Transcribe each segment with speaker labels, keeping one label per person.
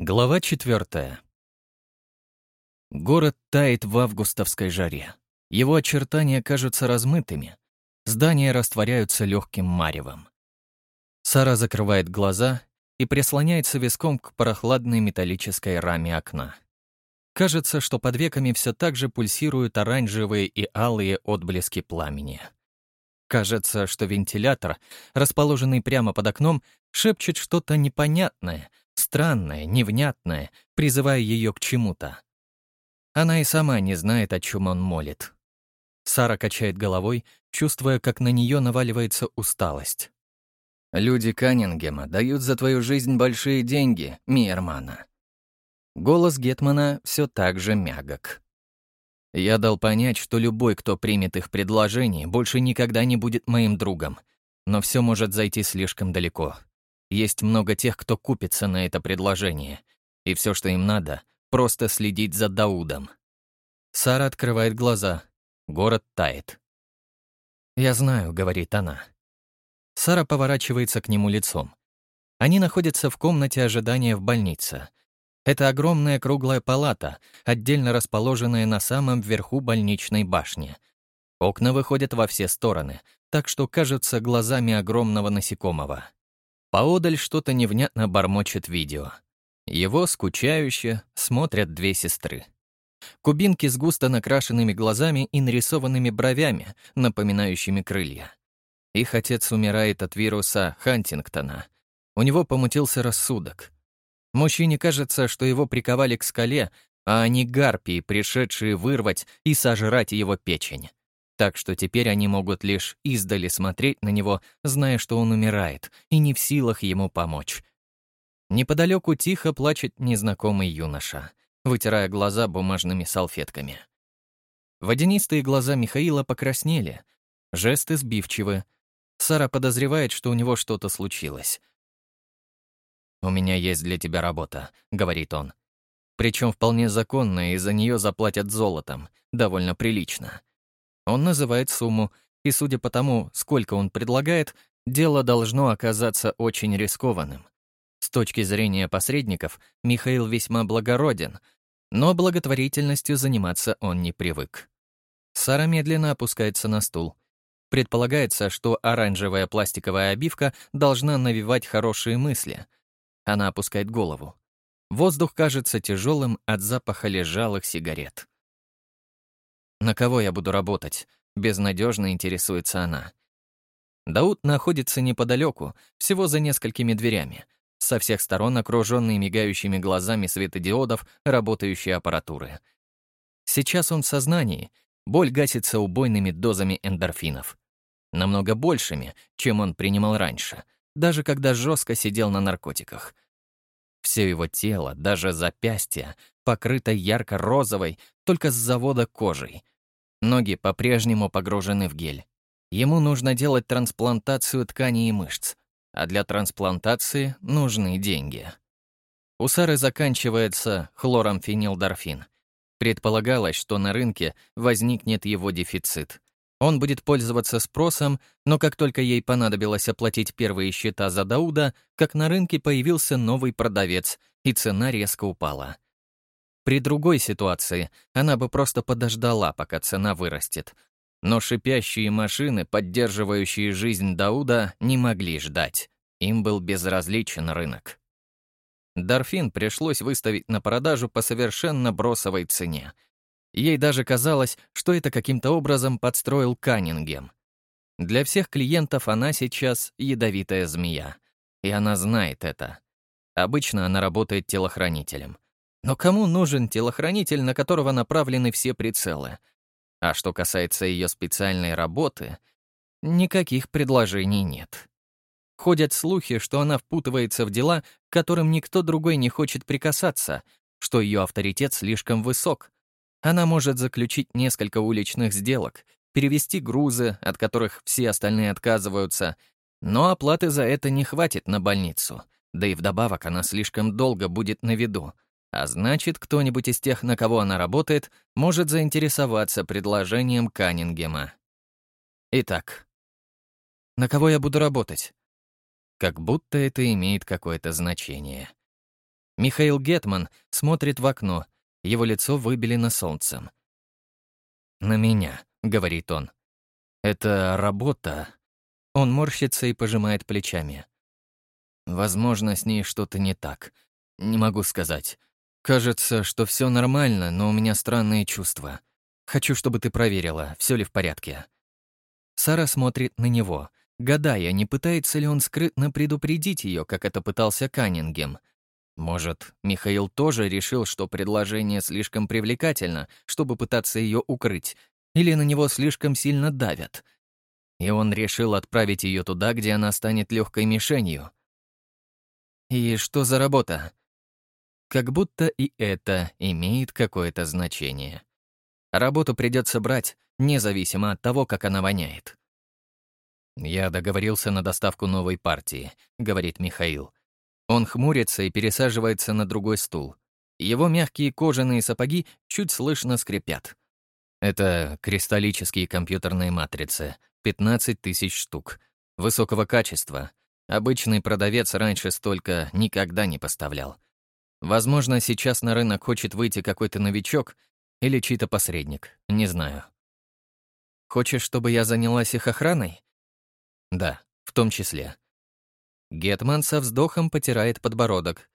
Speaker 1: Глава четвертая. Город тает в августовской жаре. Его очертания кажутся размытыми. Здания растворяются легким маревом. Сара закрывает глаза и прислоняется виском к прохладной металлической раме окна. Кажется, что под веками все так же пульсируют оранжевые и алые отблески пламени. Кажется, что вентилятор, расположенный прямо под окном, шепчет что-то непонятное, странное, невнятное, призывая ее к чему-то. Она и сама не знает, о чем он молит. Сара качает головой, чувствуя, как на нее наваливается усталость. «Люди Каннингема дают за твою жизнь большие деньги, Миермана». Голос Гетмана все так же мягок. Я дал понять, что любой, кто примет их предложение, больше никогда не будет моим другом. Но все может зайти слишком далеко. Есть много тех, кто купится на это предложение. И все, что им надо, просто следить за Даудом. Сара открывает глаза. Город тает. «Я знаю», — говорит она. Сара поворачивается к нему лицом. Они находятся в комнате ожидания в больнице. Это огромная круглая палата, отдельно расположенная на самом верху больничной башни. Окна выходят во все стороны, так что кажутся глазами огромного насекомого. Поодаль что-то невнятно бормочет видео. Его, скучающе, смотрят две сестры. Кубинки с густо накрашенными глазами и нарисованными бровями, напоминающими крылья. Их отец умирает от вируса Хантингтона. У него помутился рассудок. Мужчине кажется, что его приковали к скале, а они гарпии, пришедшие вырвать и сожрать его печень так что теперь они могут лишь издали смотреть на него, зная, что он умирает, и не в силах ему помочь. Неподалеку тихо плачет незнакомый юноша, вытирая глаза бумажными салфетками. Водянистые глаза Михаила покраснели, жесты сбивчивы. Сара подозревает, что у него что-то случилось. «У меня есть для тебя работа», — говорит он. Причем вполне законная, и за нее заплатят золотом, довольно прилично. Он называет сумму, и судя по тому, сколько он предлагает, дело должно оказаться очень рискованным. С точки зрения посредников, Михаил весьма благороден, но благотворительностью заниматься он не привык. Сара медленно опускается на стул. Предполагается, что оранжевая пластиковая обивка должна навевать хорошие мысли. Она опускает голову. Воздух кажется тяжелым от запаха лежалых сигарет. На кого я буду работать? Безнадежно интересуется она. Дауд находится неподалеку, всего за несколькими дверями, со всех сторон окруженный мигающими глазами светодиодов работающей аппаратуры. Сейчас он в сознании, боль гасится убойными дозами эндорфинов. Намного большими, чем он принимал раньше, даже когда жестко сидел на наркотиках. Все его тело, даже запястья, покрыто ярко-розовой, только с завода кожей. Ноги по-прежнему погружены в гель. Ему нужно делать трансплантацию тканей и мышц, а для трансплантации нужны деньги. У Сары заканчивается хлорамфенилдорфин. Предполагалось, что на рынке возникнет его дефицит. Он будет пользоваться спросом, но как только ей понадобилось оплатить первые счета за Дауда, как на рынке появился новый продавец, и цена резко упала. При другой ситуации она бы просто подождала, пока цена вырастет. Но шипящие машины, поддерживающие жизнь Дауда, не могли ждать. Им был безразличен рынок. Дорфин пришлось выставить на продажу по совершенно бросовой цене. Ей даже казалось, что это каким-то образом подстроил Каннингем. Для всех клиентов она сейчас ядовитая змея. И она знает это. Обычно она работает телохранителем — но кому нужен телохранитель, на которого направлены все прицелы? А что касается ее специальной работы, никаких предложений нет. Ходят слухи, что она впутывается в дела, к которым никто другой не хочет прикасаться, что ее авторитет слишком высок. Она может заключить несколько уличных сделок, перевести грузы, от которых все остальные отказываются, но оплаты за это не хватит на больницу, да и вдобавок она слишком долго будет на виду — а значит, кто-нибудь из тех, на кого она работает, может заинтересоваться предложением Каннингема. Итак, на кого я буду работать? Как будто это имеет какое-то значение. Михаил Гетман смотрит в окно, его лицо выбелено солнцем. «На меня», — говорит он. «Это работа». Он морщится и пожимает плечами. Возможно, с ней что-то не так. Не могу сказать. Кажется, что все нормально, но у меня странные чувства. Хочу, чтобы ты проверила, все ли в порядке. Сара смотрит на него, гадая, не пытается ли он скрытно предупредить ее, как это пытался Каннингем. Может, Михаил тоже решил, что предложение слишком привлекательно, чтобы пытаться ее укрыть, или на него слишком сильно давят. И он решил отправить ее туда, где она станет легкой мишенью. И что за работа? Как будто и это имеет какое-то значение. Работу придется брать, независимо от того, как она воняет. «Я договорился на доставку новой партии», — говорит Михаил. Он хмурится и пересаживается на другой стул. Его мягкие кожаные сапоги чуть слышно скрипят. Это кристаллические компьютерные матрицы, 15 тысяч штук, высокого качества. Обычный продавец раньше столько никогда не поставлял. Возможно, сейчас на рынок хочет выйти какой-то новичок или чей-то посредник, не знаю. Хочешь, чтобы я занялась их охраной? Да, в том числе. Гетман со вздохом потирает подбородок.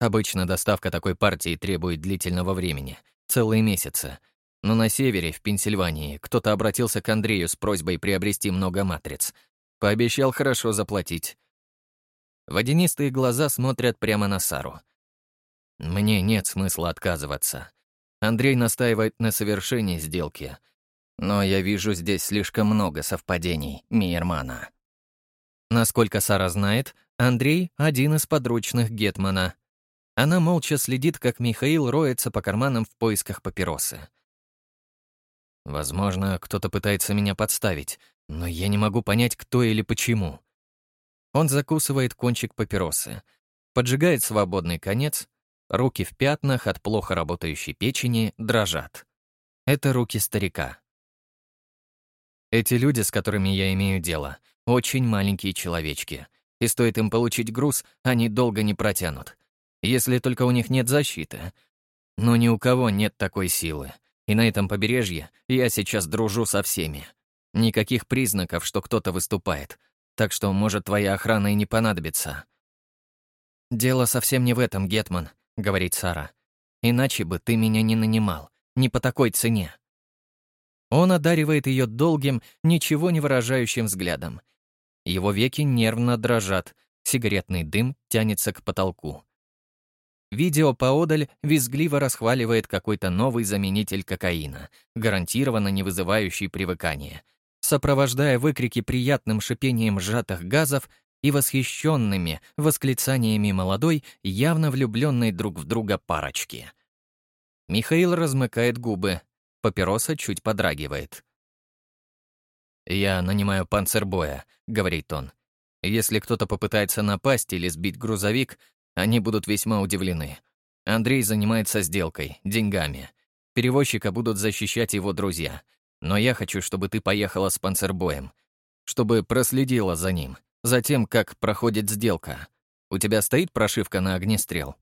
Speaker 1: Обычно доставка такой партии требует длительного времени, целые месяцы. Но на севере, в Пенсильвании, кто-то обратился к Андрею с просьбой приобрести много матриц. Пообещал хорошо заплатить. Водянистые глаза смотрят прямо на Сару. Мне нет смысла отказываться. Андрей настаивает на совершении сделки. Но я вижу здесь слишком много совпадений, Мейермана. Насколько Сара знает, Андрей — один из подручных Гетмана. Она молча следит, как Михаил роется по карманам в поисках папиросы. Возможно, кто-то пытается меня подставить, но я не могу понять, кто или почему. Он закусывает кончик папиросы, поджигает свободный конец, руки в пятнах от плохо работающей печени дрожат. Это руки старика. Эти люди, с которыми я имею дело, очень маленькие человечки. И стоит им получить груз, они долго не протянут. Если только у них нет защиты. Но ни у кого нет такой силы. И на этом побережье я сейчас дружу со всеми. Никаких признаков, что кто-то выступает. Так что, может, твоя охрана и не понадобится. «Дело совсем не в этом, Гетман», — говорит Сара. «Иначе бы ты меня не нанимал. Не по такой цене». Он одаривает ее долгим, ничего не выражающим взглядом. Его веки нервно дрожат, сигаретный дым тянется к потолку. Видео поодаль визгливо расхваливает какой-то новый заменитель кокаина, гарантированно не вызывающий привыкания, сопровождая выкрики приятным шипением сжатых газов и восхищенными восклицаниями молодой, явно влюбленной друг в друга парочки. Михаил размыкает губы, папироса чуть подрагивает. «Я нанимаю панцербоя», — говорит он. «Если кто-то попытается напасть или сбить грузовик, они будут весьма удивлены. Андрей занимается сделкой, деньгами. Перевозчика будут защищать его друзья. Но я хочу, чтобы ты поехала с панцербоем. Чтобы проследила за ним, за тем, как проходит сделка. У тебя стоит прошивка на огнестрел?»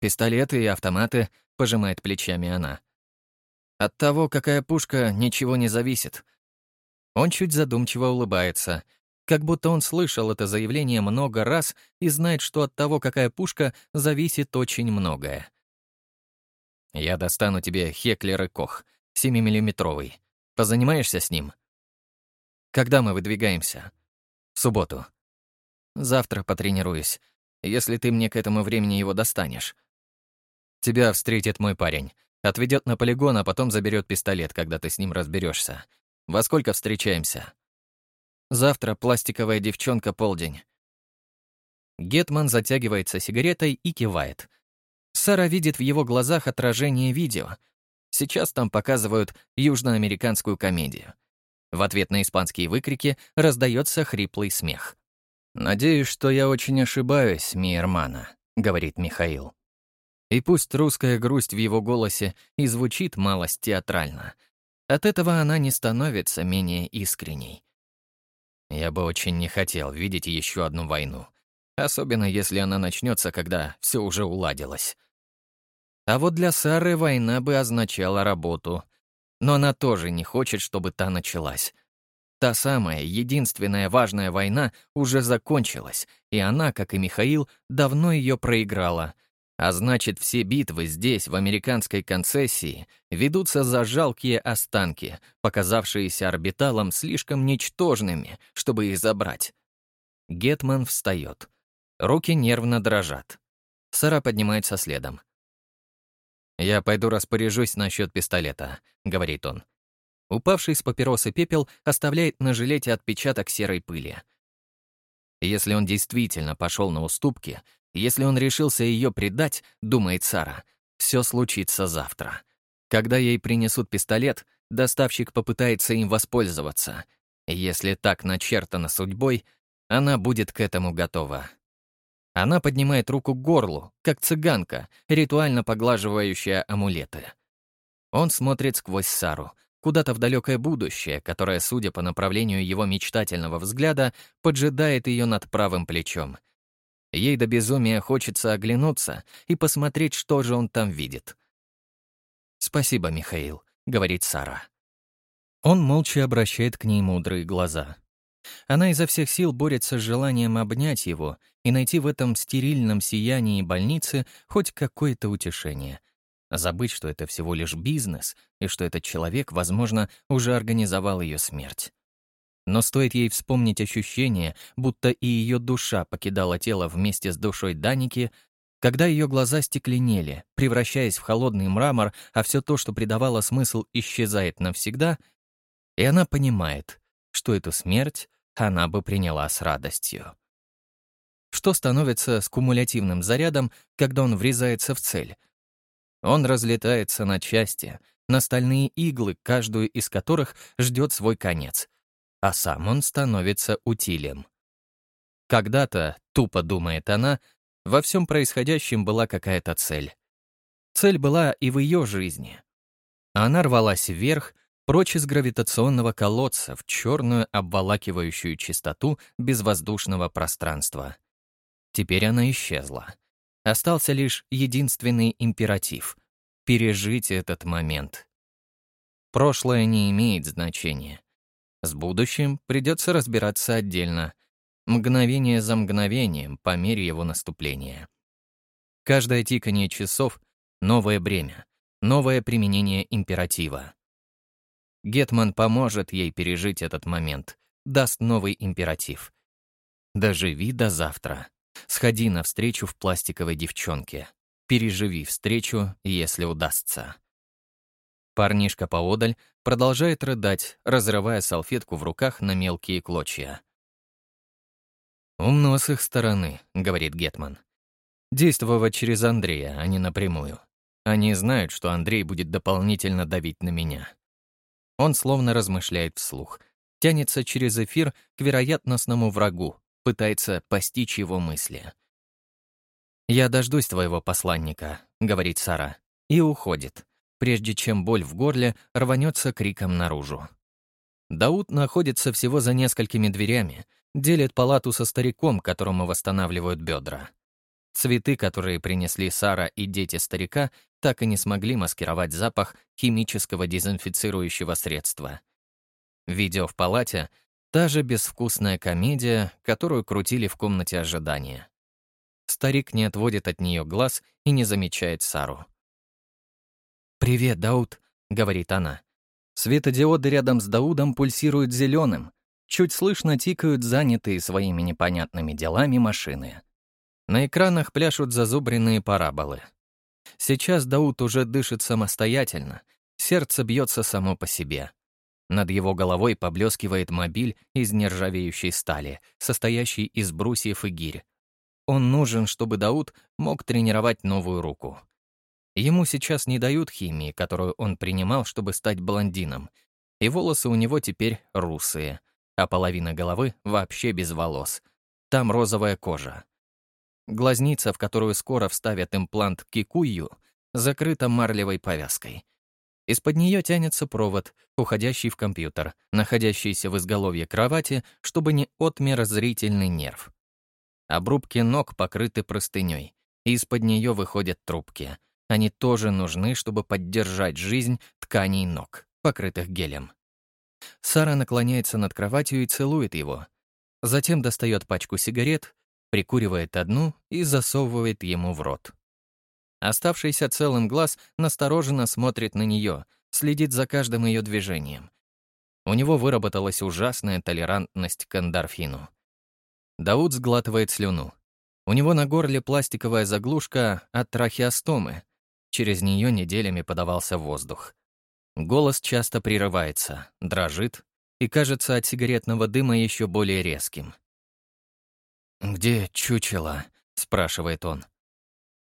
Speaker 1: «Пистолеты и автоматы», — пожимает плечами она. «От того, какая пушка, ничего не зависит. Он чуть задумчиво улыбается, как будто он слышал это заявление много раз и знает, что от того, какая пушка, зависит очень многое. «Я достану тебе Хеклер и Кох, 7-миллиметровый. Позанимаешься с ним?» «Когда мы выдвигаемся?» «В субботу». «Завтра потренируюсь, если ты мне к этому времени его достанешь». «Тебя встретит мой парень. Отведет на полигон, а потом заберет пистолет, когда ты с ним разберешься. Во сколько встречаемся? Завтра пластиковая девчонка полдень. Гетман затягивается сигаретой и кивает. Сара видит в его глазах отражение видео. Сейчас там показывают южноамериканскую комедию. В ответ на испанские выкрики раздается хриплый смех. «Надеюсь, что я очень ошибаюсь, Миермана», — говорит Михаил. И пусть русская грусть в его голосе и звучит малость театрально — от этого она не становится менее искренней. Я бы очень не хотел видеть еще одну войну. особенно если она начнется, когда все уже уладилось. А вот для Сары война бы означала работу. Но она тоже не хочет, чтобы та началась. Та самая, единственная важная война уже закончилась, и она, как и Михаил, давно ее проиграла. А значит, все битвы здесь, в американской концессии, ведутся за жалкие останки, показавшиеся орбиталом слишком ничтожными, чтобы их забрать. Гетман встает. Руки нервно дрожат. Сара поднимается следом. «Я пойду распоряжусь насчет пистолета», — говорит он. Упавший с папиросы пепел оставляет на жилете отпечаток серой пыли. Если он действительно пошел на уступки, если он решился ее предать, думает Сара, все случится завтра. Когда ей принесут пистолет, доставщик попытается им воспользоваться. Если так начертано судьбой, она будет к этому готова. Она поднимает руку к горлу, как цыганка, ритуально поглаживающая амулеты. Он смотрит сквозь Сару, куда-то в далекое будущее, которое, судя по направлению его мечтательного взгляда, поджидает ее над правым плечом. Ей до безумия хочется оглянуться и посмотреть, что же он там видит. «Спасибо, Михаил», — говорит Сара. Он молча обращает к ней мудрые глаза. Она изо всех сил борется с желанием обнять его и найти в этом стерильном сиянии больницы хоть какое-то утешение — Забыть, что это всего лишь бизнес, и что этот человек, возможно, уже организовал ее смерть. Но стоит ей вспомнить ощущение, будто и ее душа покидала тело вместе с душой Даники, когда ее глаза стекленели, превращаясь в холодный мрамор, а все то, что придавало смысл, исчезает навсегда, и она понимает, что эту смерть она бы приняла с радостью. Что становится с кумулятивным зарядом, когда он врезается в цель, он разлетается на части, на стальные иглы, каждую из которых ждет свой конец, а сам он становится утилем. Когда-то, тупо думает она, во всем происходящем была какая-то цель. Цель была и в ее жизни. Она рвалась вверх, прочь из гравитационного колодца в черную обволакивающую чистоту безвоздушного пространства. Теперь она исчезла. Остался лишь единственный императив — пережить этот момент. Прошлое не имеет значения. С будущим придется разбираться отдельно, мгновение за мгновением по мере его наступления. Каждое тикание часов — новое бремя, новое применение императива. Гетман поможет ей пережить этот момент, даст новый императив. Доживи до завтра. Сходи навстречу в пластиковой девчонке. Переживи встречу, если удастся. Парнишка поодаль продолжает рыдать, разрывая салфетку в руках на мелкие клочья. «Умно с их стороны», — говорит Гетман. «Действовать через Андрея, а не напрямую. Они знают, что Андрей будет дополнительно давить на меня». Он словно размышляет вслух, тянется через эфир к вероятностному врагу, пытается постичь его мысли. «Я дождусь твоего посланника», — говорит Сара, и уходит, прежде чем боль в горле рванется криком наружу. Дауд находится всего за несколькими дверями, делит палату со стариком, которому восстанавливают бедра. Цветы, которые принесли Сара и дети старика, так и не смогли маскировать запах химического дезинфицирующего средства. Видео в палате Та же безвкусная комедия, которую крутили в комнате ожидания. Старик не отводит от нее глаз и не замечает Сару. «Привет, Дауд», — говорит она. Светодиоды рядом с Даудом пульсируют зеленым. Чуть слышно тикают занятые своими непонятными делами машины. На экранах пляшут зазубренные параболы. Сейчас Дауд уже дышит самостоятельно, сердце бьется само по себе. Над его головой поблескивает мобиль из нержавеющей стали, состоящий из брусьев и гирь. Он нужен, чтобы Дауд мог тренировать новую руку. Ему сейчас не дают химии, которую он принимал, чтобы стать блондином. И волосы у него теперь русые, а половина головы вообще без волос. Там розовая кожа. Глазница, в которую скоро вставят имплант кикую, закрыта марлевой повязкой — из-под нее тянется провод, уходящий в компьютер, находящийся в изголовье кровати, чтобы не отмер зрительный нерв. Обрубки ног покрыты простыней, и из-под нее выходят трубки. Они тоже нужны, чтобы поддержать жизнь тканей ног, покрытых гелем. Сара наклоняется над кроватью и целует его. Затем достает пачку сигарет, прикуривает одну и засовывает ему в рот. Оставшийся целым глаз настороженно смотрит на нее, следит за каждым ее движением. У него выработалась ужасная толерантность к эндорфину. Дауд сглатывает слюну. У него на горле пластиковая заглушка от трахеостомы. Через нее неделями подавался воздух. Голос часто прерывается, дрожит и кажется от сигаретного дыма еще более резким. «Где чучело?» — спрашивает он.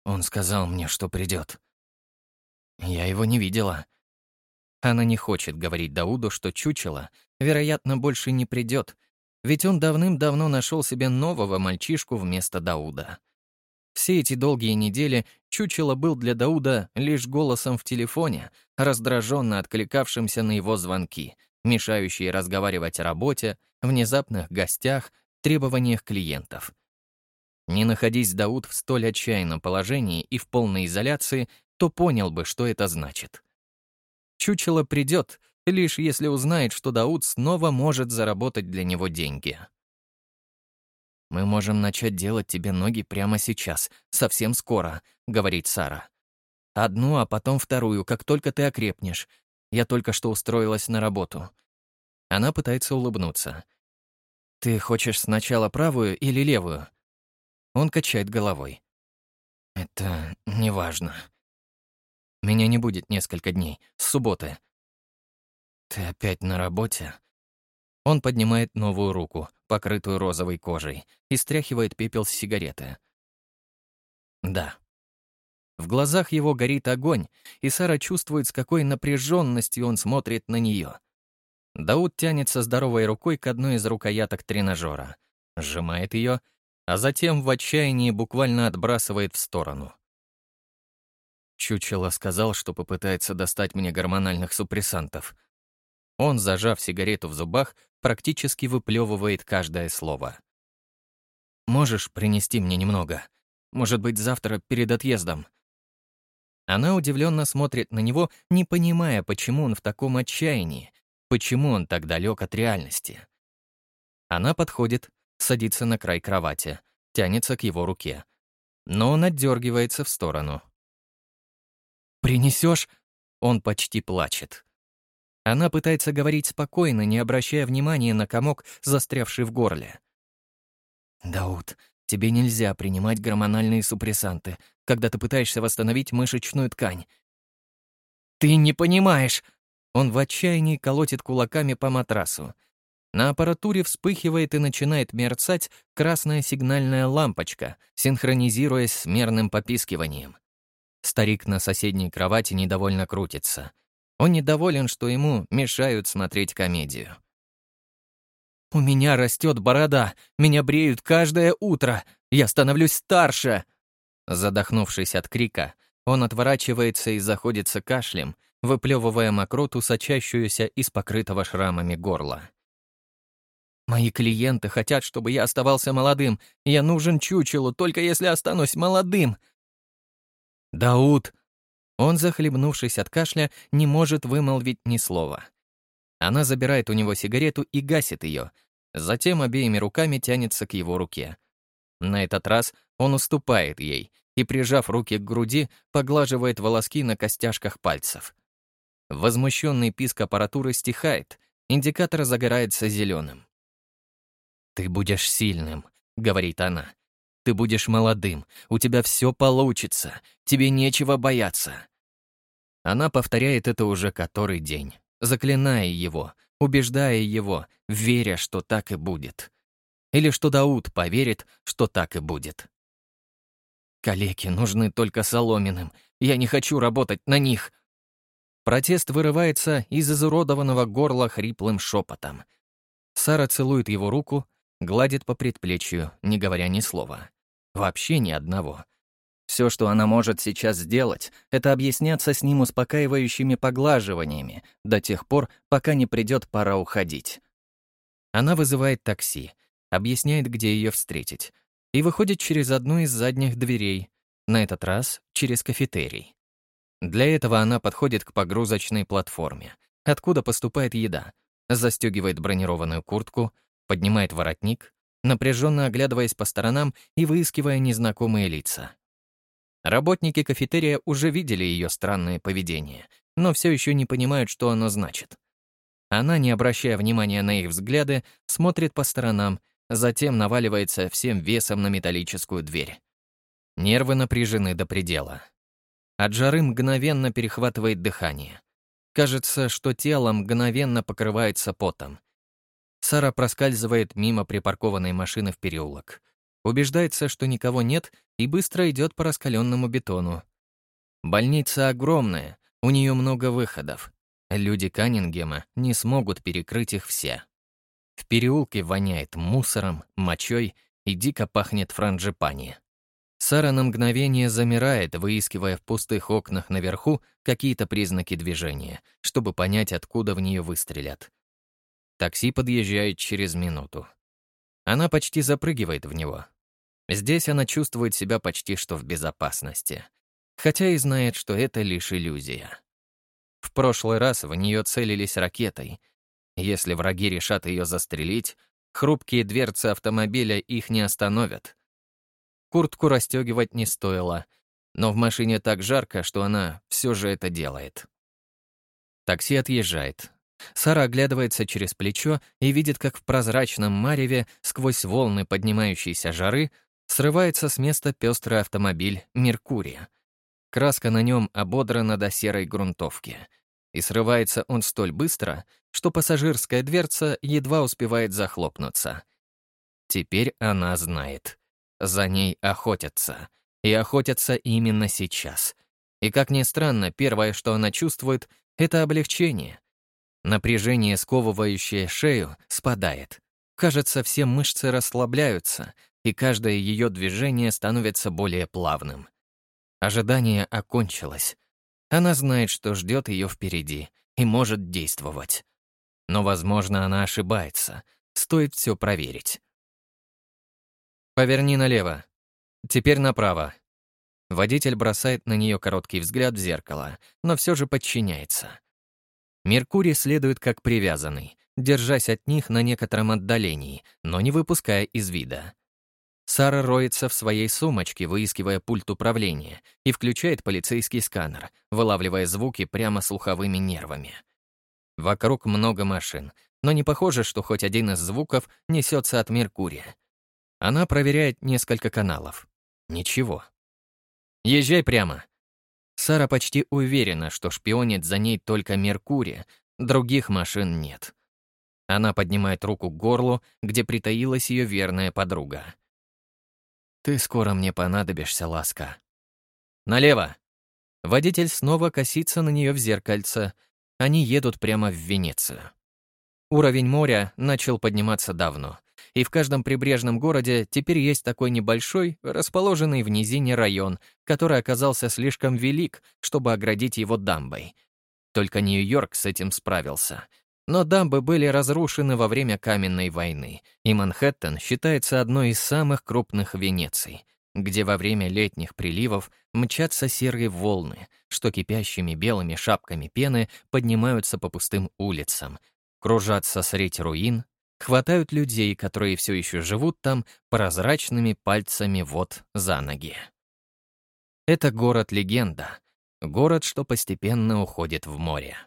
Speaker 1: Он сказал мне, что придет. Я его не видела. Она не хочет говорить Дауду, что чучело, вероятно, больше не придет, ведь он давным-давно нашел себе нового мальчишку вместо Дауда. Все эти долгие недели чучело был для Дауда лишь голосом в телефоне, раздраженно откликавшимся на его звонки, мешающие разговаривать о работе, внезапных гостях, требованиях клиентов — не находясь Дауд в столь отчаянном положении и в полной изоляции, то понял бы, что это значит. Чучело придет, лишь если узнает, что Дауд снова может заработать для него деньги. «Мы можем начать делать тебе ноги прямо сейчас, совсем скоро», — говорит Сара. «Одну, а потом вторую, как только ты окрепнешь. Я только что устроилась на работу». Она пытается улыбнуться. «Ты хочешь сначала правую или левую?» Он качает головой. «Это неважно. Меня не будет несколько дней, с субботы. Ты опять на работе?» Он поднимает новую руку, покрытую розовой кожей, и стряхивает пепел с сигареты. «Да». В глазах его горит огонь, и Сара чувствует, с какой напряженностью он смотрит на нее. Дауд тянется здоровой рукой к одной из рукояток тренажера, сжимает ее а затем в отчаянии буквально отбрасывает в сторону. Чучело сказал, что попытается достать мне гормональных супрессантов. Он, зажав сигарету в зубах, практически выплевывает каждое слово. «Можешь принести мне немного? Может быть, завтра перед отъездом?» Она удивленно смотрит на него, не понимая, почему он в таком отчаянии, почему он так далек от реальности. Она подходит, садится на край кровати, тянется к его руке. Но он отдергивается в сторону. «Принесешь?» Он почти плачет. Она пытается говорить спокойно, не обращая внимания на комок, застрявший в горле. «Дауд, тебе нельзя принимать гормональные супрессанты, когда ты пытаешься восстановить мышечную ткань». «Ты не понимаешь!» Он в отчаянии колотит кулаками по матрасу. На аппаратуре вспыхивает и начинает мерцать красная сигнальная лампочка, синхронизируясь с мерным попискиванием. Старик на соседней кровати недовольно крутится. Он недоволен, что ему мешают смотреть комедию. «У меня растет борода, меня бреют каждое утро, я становлюсь старше!» Задохнувшись от крика, он отворачивается и заходится кашлем, выплевывая мокроту, сочащуюся из покрытого шрамами горла. Мои клиенты хотят, чтобы я оставался молодым. Я нужен чучелу, только если останусь молодым. Дауд. Он, захлебнувшись от кашля, не может вымолвить ни слова. Она забирает у него сигарету и гасит ее. Затем обеими руками тянется к его руке. На этот раз он уступает ей и, прижав руки к груди, поглаживает волоски на костяшках пальцев. Возмущенный писк аппаратуры стихает, индикатор загорается зеленым. «Ты будешь сильным», — говорит она. «Ты будешь молодым, у тебя все получится, тебе нечего бояться». Она повторяет это уже который день, заклиная его, убеждая его, веря, что так и будет. Или что Дауд поверит, что так и будет. «Калеки нужны только соломенным. Я не хочу работать на них!» Протест вырывается из изуродованного горла хриплым шепотом. Сара целует его руку, Гладит по предплечью, не говоря ни слова. Вообще ни одного. Все, что она может сейчас сделать, это объясняться с ним успокаивающими поглаживаниями до тех пор, пока не придет пора уходить. Она вызывает такси, объясняет, где ее встретить, и выходит через одну из задних дверей, на этот раз через кафетерий. Для этого она подходит к погрузочной платформе, откуда поступает еда, застегивает бронированную куртку, поднимает воротник, напряженно оглядываясь по сторонам и выискивая незнакомые лица. Работники кафетерия уже видели ее странное поведение, но все еще не понимают, что оно значит. Она, не обращая внимания на их взгляды, смотрит по сторонам, затем наваливается всем весом на металлическую дверь. Нервы напряжены до предела. От жары мгновенно перехватывает дыхание. Кажется, что тело мгновенно покрывается потом. Сара проскальзывает мимо припаркованной машины в переулок. Убеждается, что никого нет, и быстро идет по раскаленному бетону. Больница огромная, у нее много выходов. Люди Каннингема не смогут перекрыть их все. В переулке воняет мусором, мочой и дико пахнет франжипани. Сара на мгновение замирает, выискивая в пустых окнах наверху какие-то признаки движения, чтобы понять, откуда в нее выстрелят. Такси подъезжает через минуту. Она почти запрыгивает в него. Здесь она чувствует себя почти что в безопасности, хотя и знает, что это лишь иллюзия. В прошлый раз в нее целились ракетой. Если враги решат ее застрелить, хрупкие дверцы автомобиля их не остановят. Куртку расстегивать не стоило, но в машине так жарко, что она все же это делает. Такси отъезжает. Сара оглядывается через плечо и видит, как в прозрачном мареве, сквозь волны поднимающейся жары, срывается с места пестрый автомобиль «Меркурия». Краска на нем ободрана до серой грунтовки. И срывается он столь быстро, что пассажирская дверца едва успевает захлопнуться. Теперь она знает. За ней охотятся. И охотятся именно сейчас. И, как ни странно, первое, что она чувствует, — это облегчение. Напряжение, сковывающее шею, спадает. Кажется, все мышцы расслабляются, и каждое ее движение становится более плавным. Ожидание окончилось. Она знает, что ждет ее впереди, и может действовать. Но, возможно, она ошибается. Стоит все проверить. «Поверни налево. Теперь направо». Водитель бросает на нее короткий взгляд в зеркало, но все же подчиняется. Меркурий следует как привязанный, держась от них на некотором отдалении, но не выпуская из вида. Сара роется в своей сумочке, выискивая пульт управления, и включает полицейский сканер, вылавливая звуки прямо слуховыми нервами. Вокруг много машин, но не похоже, что хоть один из звуков несется от Меркурия. Она проверяет несколько каналов. Ничего. «Езжай прямо». Сара почти уверена, что шпионит за ней только Меркурия, других машин нет. Она поднимает руку к горлу, где притаилась ее верная подруга. «Ты скоро мне понадобишься, ласка». «Налево!» Водитель снова косится на нее в зеркальце. Они едут прямо в Венецию. Уровень моря начал подниматься давно и в каждом прибрежном городе теперь есть такой небольшой, расположенный в низине район, который оказался слишком велик, чтобы оградить его дамбой. Только Нью-Йорк с этим справился. Но дамбы были разрушены во время Каменной войны, и Манхэттен считается одной из самых крупных Венеций, где во время летних приливов мчатся серые волны, что кипящими белыми шапками пены поднимаются по пустым улицам, кружатся средь руин хватают людей, которые все еще живут там, прозрачными пальцами вот за ноги. Это город-легенда, город, что постепенно уходит в море.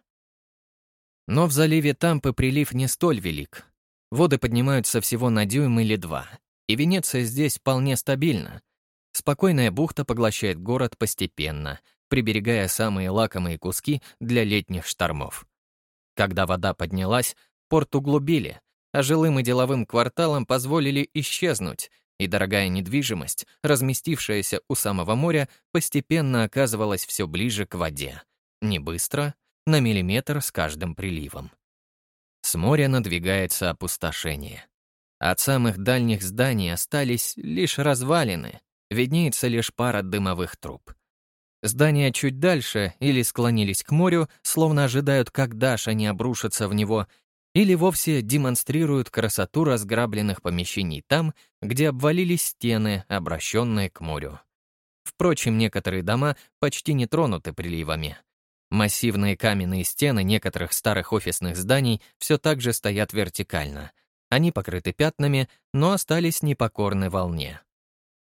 Speaker 1: Но в заливе Тампы прилив не столь велик. Воды поднимаются всего на дюйм или два, и Венеция здесь вполне стабильна. Спокойная бухта поглощает город постепенно, приберегая самые лакомые куски для летних штормов. Когда вода поднялась, порт углубили, а жилым и деловым кварталам позволили исчезнуть, и дорогая недвижимость, разместившаяся у самого моря, постепенно оказывалась все ближе к воде. Не быстро, на миллиметр с каждым приливом. С моря надвигается опустошение. От самых дальних зданий остались лишь развалины, виднеется лишь пара дымовых труб. Здания чуть дальше или склонились к морю, словно ожидают, когда ж они обрушатся в него или вовсе демонстрируют красоту разграбленных помещений там, где обвалились стены, обращенные к морю. Впрочем, некоторые дома почти не тронуты приливами. Массивные каменные стены некоторых старых офисных зданий все так же стоят вертикально. Они покрыты пятнами, но остались непокорны волне.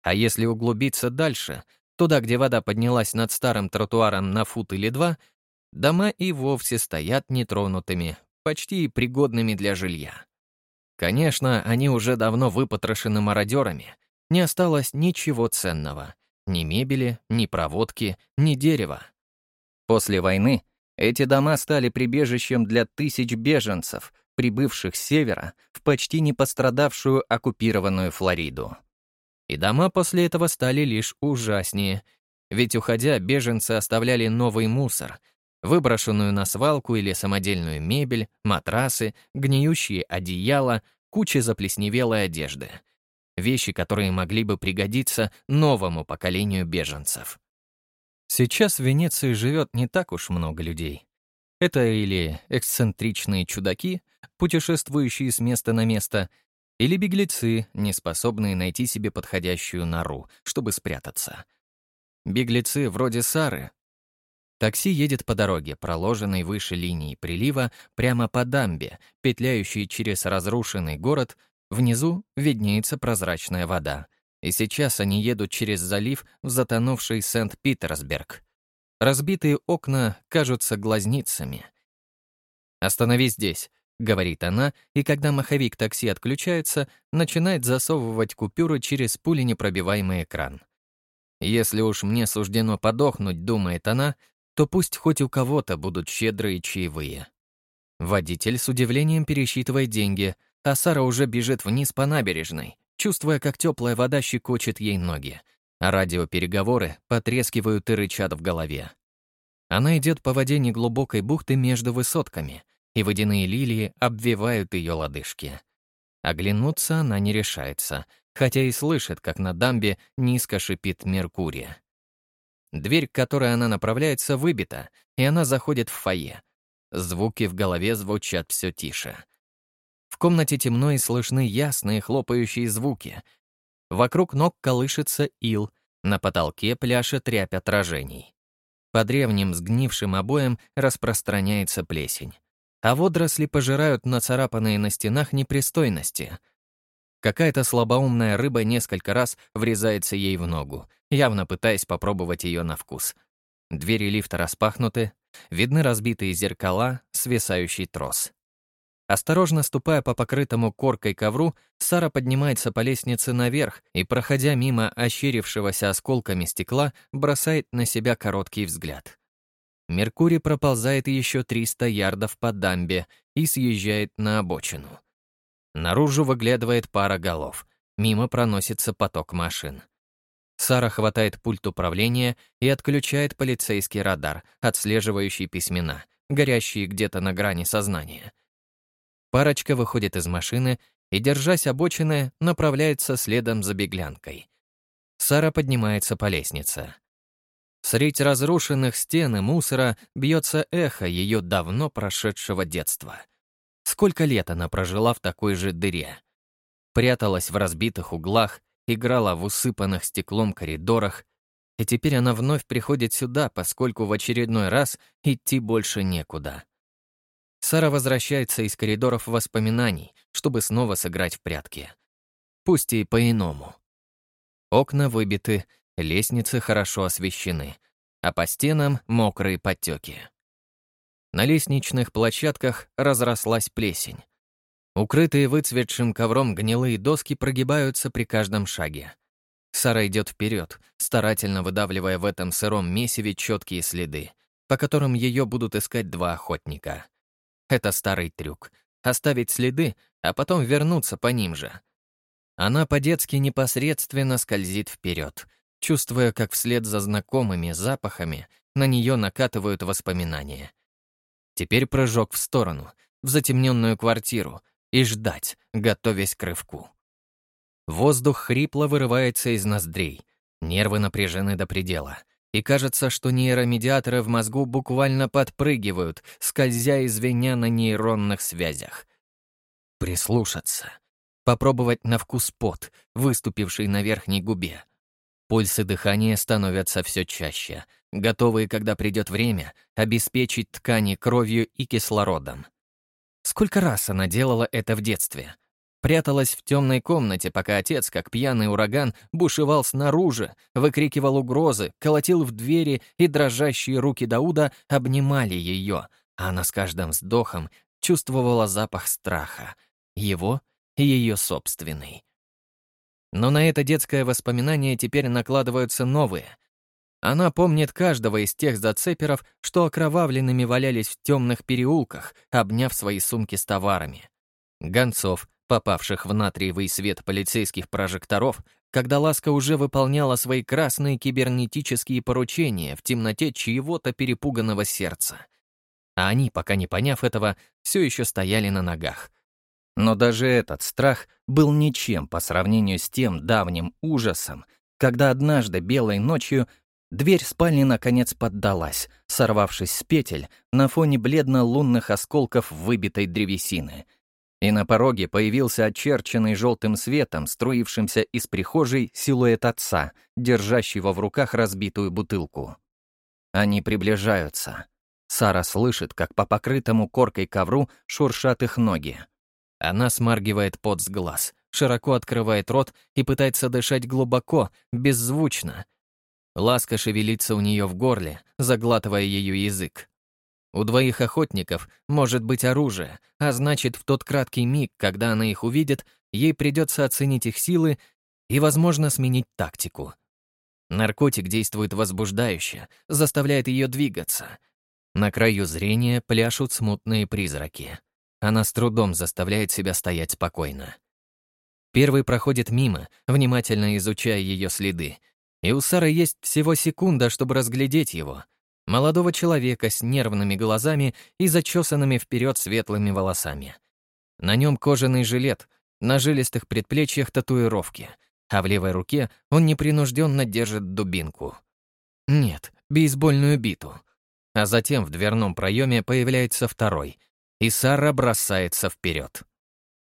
Speaker 1: А если углубиться дальше, туда, где вода поднялась над старым тротуаром на фут или два, дома и вовсе стоят нетронутыми, почти пригодными для жилья. Конечно, они уже давно выпотрошены мародерами. Не осталось ничего ценного. Ни мебели, ни проводки, ни дерева. После войны эти дома стали прибежищем для тысяч беженцев, прибывших с севера в почти не пострадавшую оккупированную Флориду. И дома после этого стали лишь ужаснее, ведь, уходя, беженцы оставляли новый мусор — выброшенную на свалку или самодельную мебель, матрасы, гниющие одеяла, куча заплесневелой одежды. Вещи, которые могли бы пригодиться новому поколению беженцев. Сейчас в Венеции живет не так уж много людей. Это или эксцентричные чудаки, путешествующие с места на место, или беглецы, не способные найти себе подходящую нору, чтобы спрятаться. Беглецы вроде Сары Такси едет по дороге, проложенной выше линии прилива, прямо по дамбе, петляющей через разрушенный город. Внизу виднеется прозрачная вода. И сейчас они едут через залив в затонувший Сент-Питерсберг. Разбитые окна кажутся глазницами. «Остановись здесь», — говорит она, и когда маховик такси отключается, начинает засовывать купюры через пуленепробиваемый экран. «Если уж мне суждено подохнуть», — думает она, то пусть хоть у кого-то будут щедрые чаевые. Водитель с удивлением пересчитывает деньги, а Сара уже бежит вниз по набережной, чувствуя, как теплая вода щекочет ей ноги, а радиопереговоры потрескивают и рычат в голове. Она идет по воде неглубокой бухты между высотками, и водяные лилии обвивают ее лодыжки. Оглянуться она не решается, хотя и слышит, как на дамбе низко шипит Меркурий. Дверь, к которой она направляется, выбита, и она заходит в фойе. Звуки в голове звучат все тише. В комнате темно и слышны ясные хлопающие звуки. Вокруг ног колышется ил, на потолке пляшет рябь отражений. По древним сгнившим обоям распространяется плесень. А водоросли пожирают нацарапанные на стенах непристойности — Какая-то слабоумная рыба несколько раз врезается ей в ногу, явно пытаясь попробовать ее на вкус. Двери лифта распахнуты, видны разбитые зеркала, свисающий трос. Осторожно ступая по покрытому коркой ковру, Сара поднимается по лестнице наверх и, проходя мимо ощерившегося осколками стекла, бросает на себя короткий взгляд. Меркурий проползает еще 300 ярдов по дамбе и съезжает на обочину. Наружу выглядывает пара голов. Мимо проносится поток машин. Сара хватает пульт управления и отключает полицейский радар, отслеживающий письмена, горящие где-то на грани сознания. Парочка выходит из машины и, держась обочины, направляется следом за беглянкой. Сара поднимается по лестнице. Средь разрушенных стен и мусора бьется эхо ее давно прошедшего детства — Сколько лет она прожила в такой же дыре? Пряталась в разбитых углах, играла в усыпанных стеклом коридорах, и теперь она вновь приходит сюда, поскольку в очередной раз идти больше некуда. Сара возвращается из коридоров воспоминаний, чтобы снова сыграть в прятки. Пусть и по-иному. Окна выбиты, лестницы хорошо освещены, а по стенам мокрые подтеки. На лестничных площадках разрослась плесень. Укрытые выцветшим ковром гнилые доски прогибаются при каждом шаге. Сара идет вперед, старательно выдавливая в этом сыром месиве четкие следы, по которым ее будут искать два охотника. Это старый трюк — оставить следы, а потом вернуться по ним же. Она по-детски непосредственно скользит вперед, чувствуя, как вслед за знакомыми запахами на нее накатывают воспоминания. Теперь прыжок в сторону, в затемненную квартиру, и ждать, готовясь к рывку. Воздух хрипло вырывается из ноздрей, нервы напряжены до предела, и кажется, что нейромедиаторы в мозгу буквально подпрыгивают, скользя и на нейронных связях. Прислушаться. Попробовать на вкус пот, выступивший на верхней губе. Пульсы дыхания становятся все чаще, готовые, когда придет время, обеспечить ткани кровью и кислородом. Сколько раз она делала это в детстве? Пряталась в темной комнате, пока отец, как пьяный ураган, бушевал снаружи, выкрикивал угрозы, колотил в двери, и дрожащие руки Дауда обнимали ее, а она с каждым вздохом чувствовала запах страха, его и ее собственный. Но на это детское воспоминание теперь накладываются новые. Она помнит каждого из тех зацеперов, что окровавленными валялись в темных переулках, обняв свои сумки с товарами. Гонцов, попавших в натриевый свет полицейских прожекторов, когда Ласка уже выполняла свои красные кибернетические поручения в темноте чьего-то перепуганного сердца. А они, пока не поняв этого, все еще стояли на ногах, но даже этот страх был ничем по сравнению с тем давним ужасом, когда однажды белой ночью дверь спальни наконец поддалась, сорвавшись с петель на фоне бледно-лунных осколков выбитой древесины. И на пороге появился очерченный желтым светом, струившимся из прихожей, силуэт отца, держащего в руках разбитую бутылку. Они приближаются. Сара слышит, как по покрытому коркой ковру шуршат их ноги. Она смаргивает пот с глаз, широко открывает рот и пытается дышать глубоко, беззвучно. Ласка шевелится у нее в горле, заглатывая ее язык. У двоих охотников может быть оружие, а значит, в тот краткий миг, когда она их увидит, ей придется оценить их силы и, возможно, сменить тактику. Наркотик действует возбуждающе, заставляет ее двигаться. На краю зрения пляшут смутные призраки. Она с трудом заставляет себя стоять спокойно. Первый проходит мимо, внимательно изучая ее следы, и у Сары есть всего секунда, чтобы разглядеть его. Молодого человека с нервными глазами и зачесанными вперед светлыми волосами. На нем кожаный жилет, на жилистых предплечьях татуировки, а в левой руке он непринужденно держит дубинку. Нет, бейсбольную биту. А затем в дверном проеме появляется второй, и Сара бросается вперед.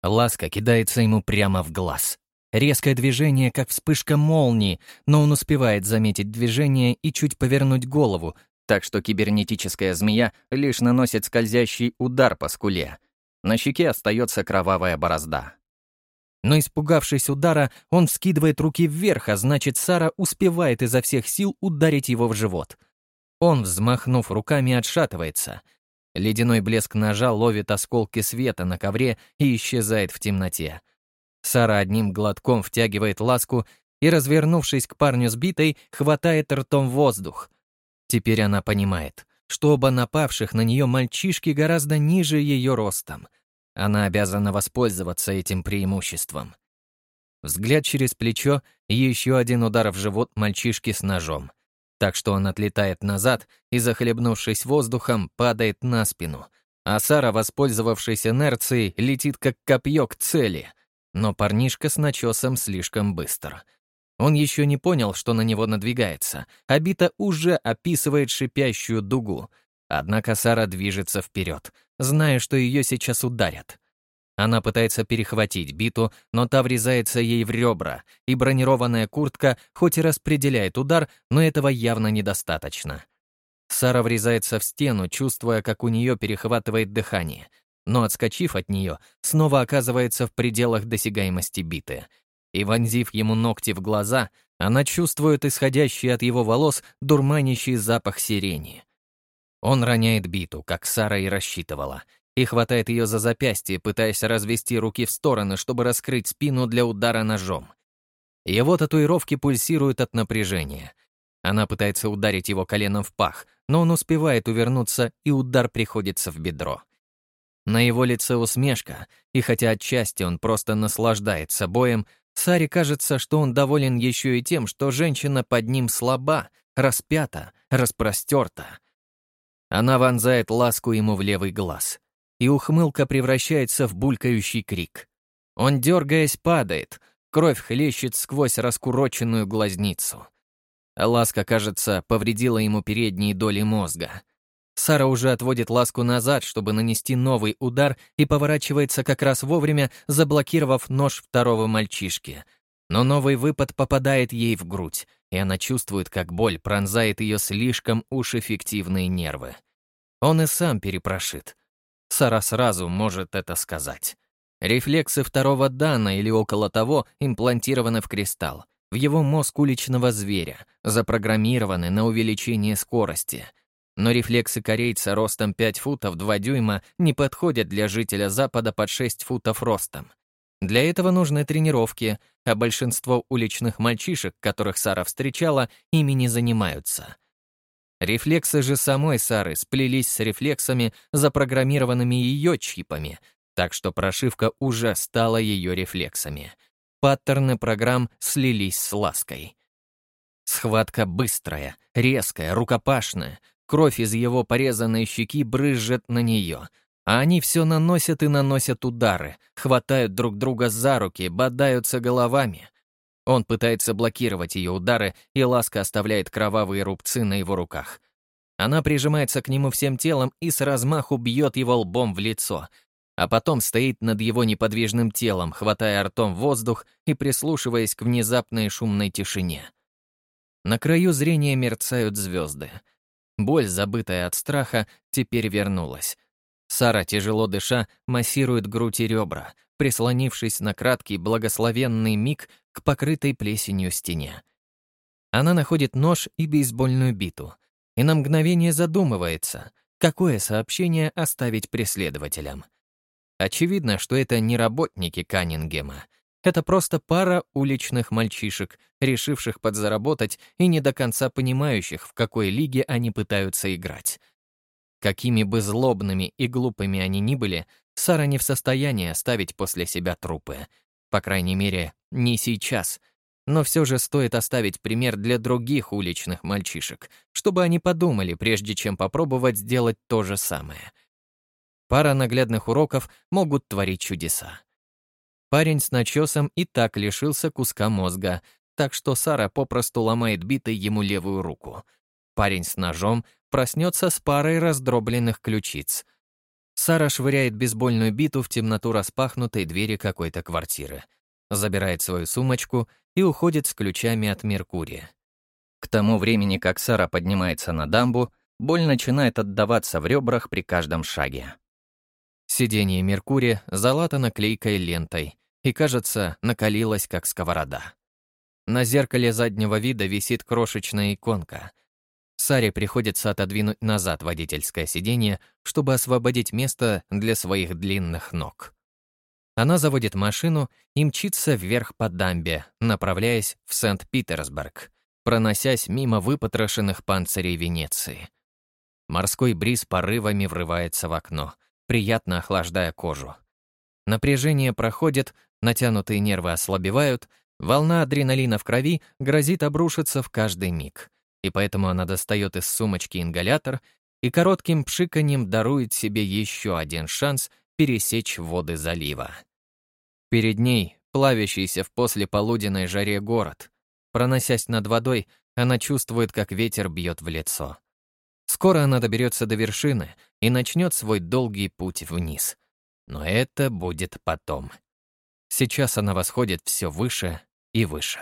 Speaker 1: Ласка кидается ему прямо в глаз. Резкое движение, как вспышка молнии, но он успевает заметить движение и чуть повернуть голову, так что кибернетическая змея лишь наносит скользящий удар по скуле. На щеке остается кровавая борозда. Но испугавшись удара, он вскидывает руки вверх, а значит, Сара успевает изо всех сил ударить его в живот. Он, взмахнув руками, отшатывается, Ледяной блеск ножа ловит осколки света на ковре и исчезает в темноте. Сара одним глотком втягивает ласку и, развернувшись к парню сбитой, хватает ртом воздух. Теперь она понимает, что оба напавших на нее мальчишки гораздо ниже ее ростом. Она обязана воспользоваться этим преимуществом. Взгляд через плечо и еще один удар в живот мальчишки с ножом — так что он отлетает назад и, захлебнувшись воздухом, падает на спину, а Сара, воспользовавшись инерцией, летит как копье к цели. Но парнишка с начесом слишком быстро. Он еще не понял, что на него надвигается, а бита уже описывает шипящую дугу. Однако Сара движется вперед, зная, что ее сейчас ударят. Она пытается перехватить биту, но та врезается ей в ребра, и бронированная куртка хоть и распределяет удар, но этого явно недостаточно. Сара врезается в стену, чувствуя, как у нее перехватывает дыхание, но, отскочив от нее, снова оказывается в пределах досягаемости биты. И, вонзив ему ногти в глаза, она чувствует исходящий от его волос дурманящий запах сирени. Он роняет биту, как Сара и рассчитывала, и хватает ее за запястье, пытаясь развести руки в стороны, чтобы раскрыть спину для удара ножом. Его татуировки пульсируют от напряжения. Она пытается ударить его коленом в пах, но он успевает увернуться, и удар приходится в бедро. На его лице усмешка, и хотя отчасти он просто наслаждается боем, Саре кажется, что он доволен еще и тем, что женщина под ним слаба, распята, распростерта. Она вонзает ласку ему в левый глаз и ухмылка превращается в булькающий крик. Он, дергаясь, падает, кровь хлещет сквозь раскуроченную глазницу. Ласка, кажется, повредила ему передние доли мозга. Сара уже отводит ласку назад, чтобы нанести новый удар, и поворачивается как раз вовремя, заблокировав нож второго мальчишки. Но новый выпад попадает ей в грудь, и она чувствует, как боль пронзает ее слишком уж эффективные нервы. Он и сам перепрошит. Сара сразу может это сказать. Рефлексы второго дана или около того имплантированы в кристалл, в его мозг уличного зверя, запрограммированы на увеличение скорости. Но рефлексы корейца ростом 5 футов 2 дюйма не подходят для жителя Запада под 6 футов ростом. Для этого нужны тренировки, а большинство уличных мальчишек, которых Сара встречала, ими не занимаются. Рефлексы же самой Сары сплелись с рефлексами, запрограммированными ее чипами, так что прошивка уже стала ее рефлексами. Паттерны программ слились с лаской. Схватка быстрая, резкая, рукопашная. Кровь из его порезанной щеки брызжет на нее. А они все наносят и наносят удары, хватают друг друга за руки, бодаются головами. Он пытается блокировать ее удары, и Ласка оставляет кровавые рубцы на его руках. Она прижимается к нему всем телом и с размаху бьет его лбом в лицо, а потом стоит над его неподвижным телом, хватая ртом воздух и прислушиваясь к внезапной шумной тишине. На краю зрения мерцают звезды. Боль, забытая от страха, теперь вернулась. Сара, тяжело дыша, массирует грудь и ребра, прислонившись на краткий благословенный миг к покрытой плесенью стене. Она находит нож и бейсбольную биту и на мгновение задумывается, какое сообщение оставить преследователям. Очевидно, что это не работники Каннингема. Это просто пара уличных мальчишек, решивших подзаработать и не до конца понимающих, в какой лиге они пытаются играть. Какими бы злобными и глупыми они ни были, Сара не в состоянии оставить после себя трупы. По крайней мере, не сейчас. Но все же стоит оставить пример для других уличных мальчишек, чтобы они подумали, прежде чем попробовать сделать то же самое. Пара наглядных уроков могут творить чудеса. Парень с начесом и так лишился куска мозга, так что Сара попросту ломает битой ему левую руку. Парень с ножом проснется с парой раздробленных ключиц. Сара швыряет бейсбольную биту в темноту распахнутой двери какой-то квартиры, забирает свою сумочку и уходит с ключами от Меркурия. К тому времени, как Сара поднимается на дамбу, боль начинает отдаваться в ребрах при каждом шаге. Сиденье Меркурия залатано клейкой лентой и, кажется, накалилось, как сковорода. На зеркале заднего вида висит крошечная иконка — Саре приходится отодвинуть назад водительское сиденье, чтобы освободить место для своих длинных ног. Она заводит машину и мчится вверх по дамбе, направляясь в Сент-Питерсбург, проносясь мимо выпотрошенных панцирей Венеции. Морской бриз порывами врывается в окно, приятно охлаждая кожу. Напряжение проходит, натянутые нервы ослабевают, волна адреналина в крови грозит обрушиться в каждый миг и поэтому она достает из сумочки ингалятор и коротким пшиканьем дарует себе еще один шанс пересечь воды залива. Перед ней плавящийся в послеполуденной жаре город. Проносясь над водой, она чувствует, как ветер бьет в лицо. Скоро она доберется до вершины и начнет свой долгий путь вниз. Но это будет потом. Сейчас она восходит все выше и выше.